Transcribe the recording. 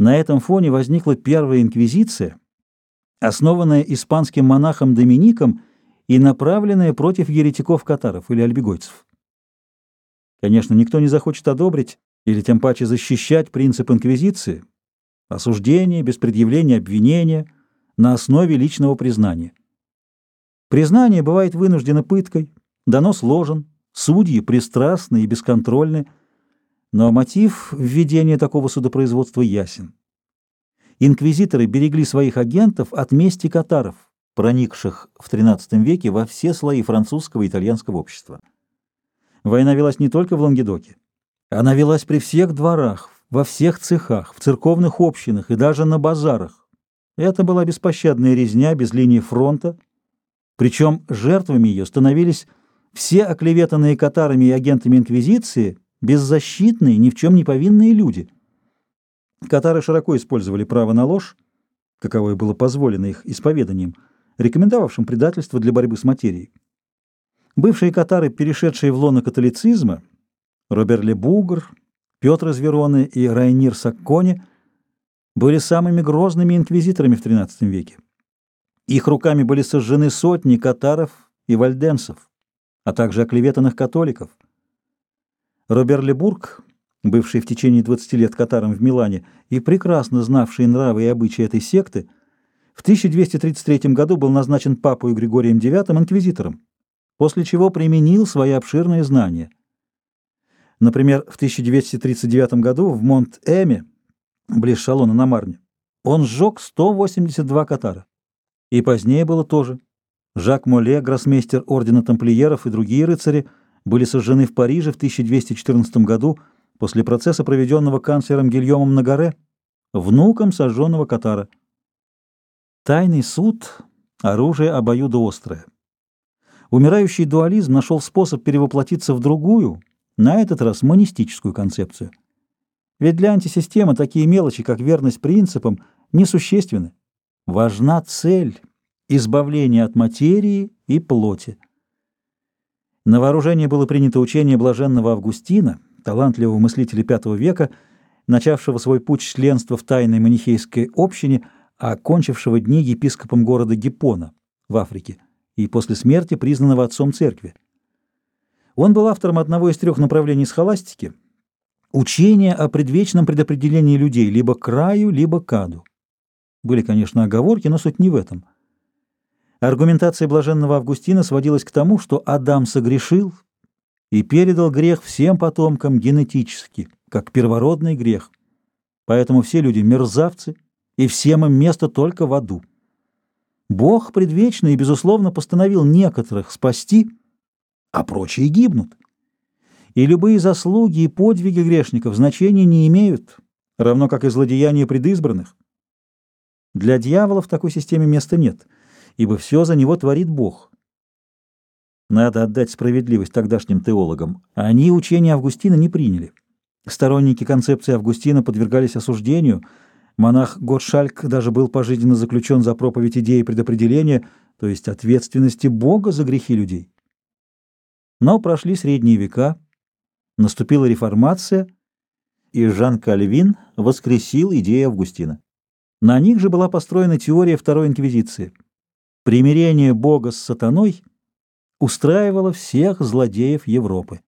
На этом фоне возникла первая инквизиция, основанная испанским монахом Домиником и направленная против еретиков-катаров или альбегойцев. Конечно, никто не захочет одобрить или тем паче защищать принцип инквизиции, осуждение без предъявления обвинения на основе личного признания. Признание бывает вынуждено пыткой, донос ложен, судьи пристрастны и бесконтрольны, но мотив введения такого судопроизводства ясен. Инквизиторы берегли своих агентов от мести катаров, проникших в XIII веке во все слои французского и итальянского общества. Война велась не только в Лангедоке. Она велась при всех дворах, во всех цехах, в церковных общинах и даже на базарах. Это была беспощадная резня без линии фронта, причем жертвами ее становились все оклеветанные катарами и агентами Инквизиции беззащитные, ни в чем не повинные люди. Катары широко использовали право на ложь, каковое было позволено их исповеданием, рекомендовавшим предательство для борьбы с материей. Бывшие катары, перешедшие в лоно католицизма, Робер Лебугр, Петр из Вероны и Райнир Саккони, были самыми грозными инквизиторами в XIII веке. Их руками были сожжены сотни катаров и вальденцев а также оклеветанных католиков. Робер Лебург, бывший в течение 20 лет катаром в Милане и прекрасно знавший нравы и обычаи этой секты, в 1233 году был назначен папой Григорием IX инквизитором, после чего применил свои обширные знания. Например, в 1239 году в Монт-Эме, близ Шалона на Марне, он сжег 182 катара. И позднее было тоже. Жак Моле, гроссмейстер ордена тамплиеров и другие рыцари были сожжены в Париже в 1214 году после процесса, проведенного канцлером Гильомом Нагаре, внуком сожженного Катара. Тайный суд — оружие обоюдоострое. Умирающий дуализм нашел способ перевоплотиться в другую, на этот раз монистическую концепцию. Ведь для антисистемы такие мелочи, как верность принципам, несущественны. Важна цель избавление от материи и плоти. На вооружение было принято учение блаженного Августина, талантливого мыслителя V века, начавшего свой путь членства в тайной манихейской общине, а окончившего дни епископом города Гиппона в Африке и после смерти признанного отцом церкви. Он был автором одного из трех направлений схоластики – учения о предвечном предопределении людей либо краю, либо к аду. Были, конечно, оговорки, но суть не в этом – Аргументация блаженного Августина сводилась к тому, что Адам согрешил и передал грех всем потомкам генетически, как первородный грех. Поэтому все люди мерзавцы, и всем им место только в аду. Бог предвечно и, безусловно, постановил некоторых спасти, а прочие гибнут. И любые заслуги и подвиги грешников значения не имеют, равно как и злодеяния предизбранных. Для дьявола в такой системе места нет — ибо все за него творит Бог. Надо отдать справедливость тогдашним теологам. Они учение Августина не приняли. Сторонники концепции Августина подвергались осуждению. Монах Готшальк даже был пожизненно заключен за проповедь идеи предопределения, то есть ответственности Бога за грехи людей. Но прошли средние века, наступила реформация, и Жан Кальвин воскресил идеи Августина. На них же была построена теория Второй Инквизиции – Примирение Бога с сатаной устраивало всех злодеев Европы.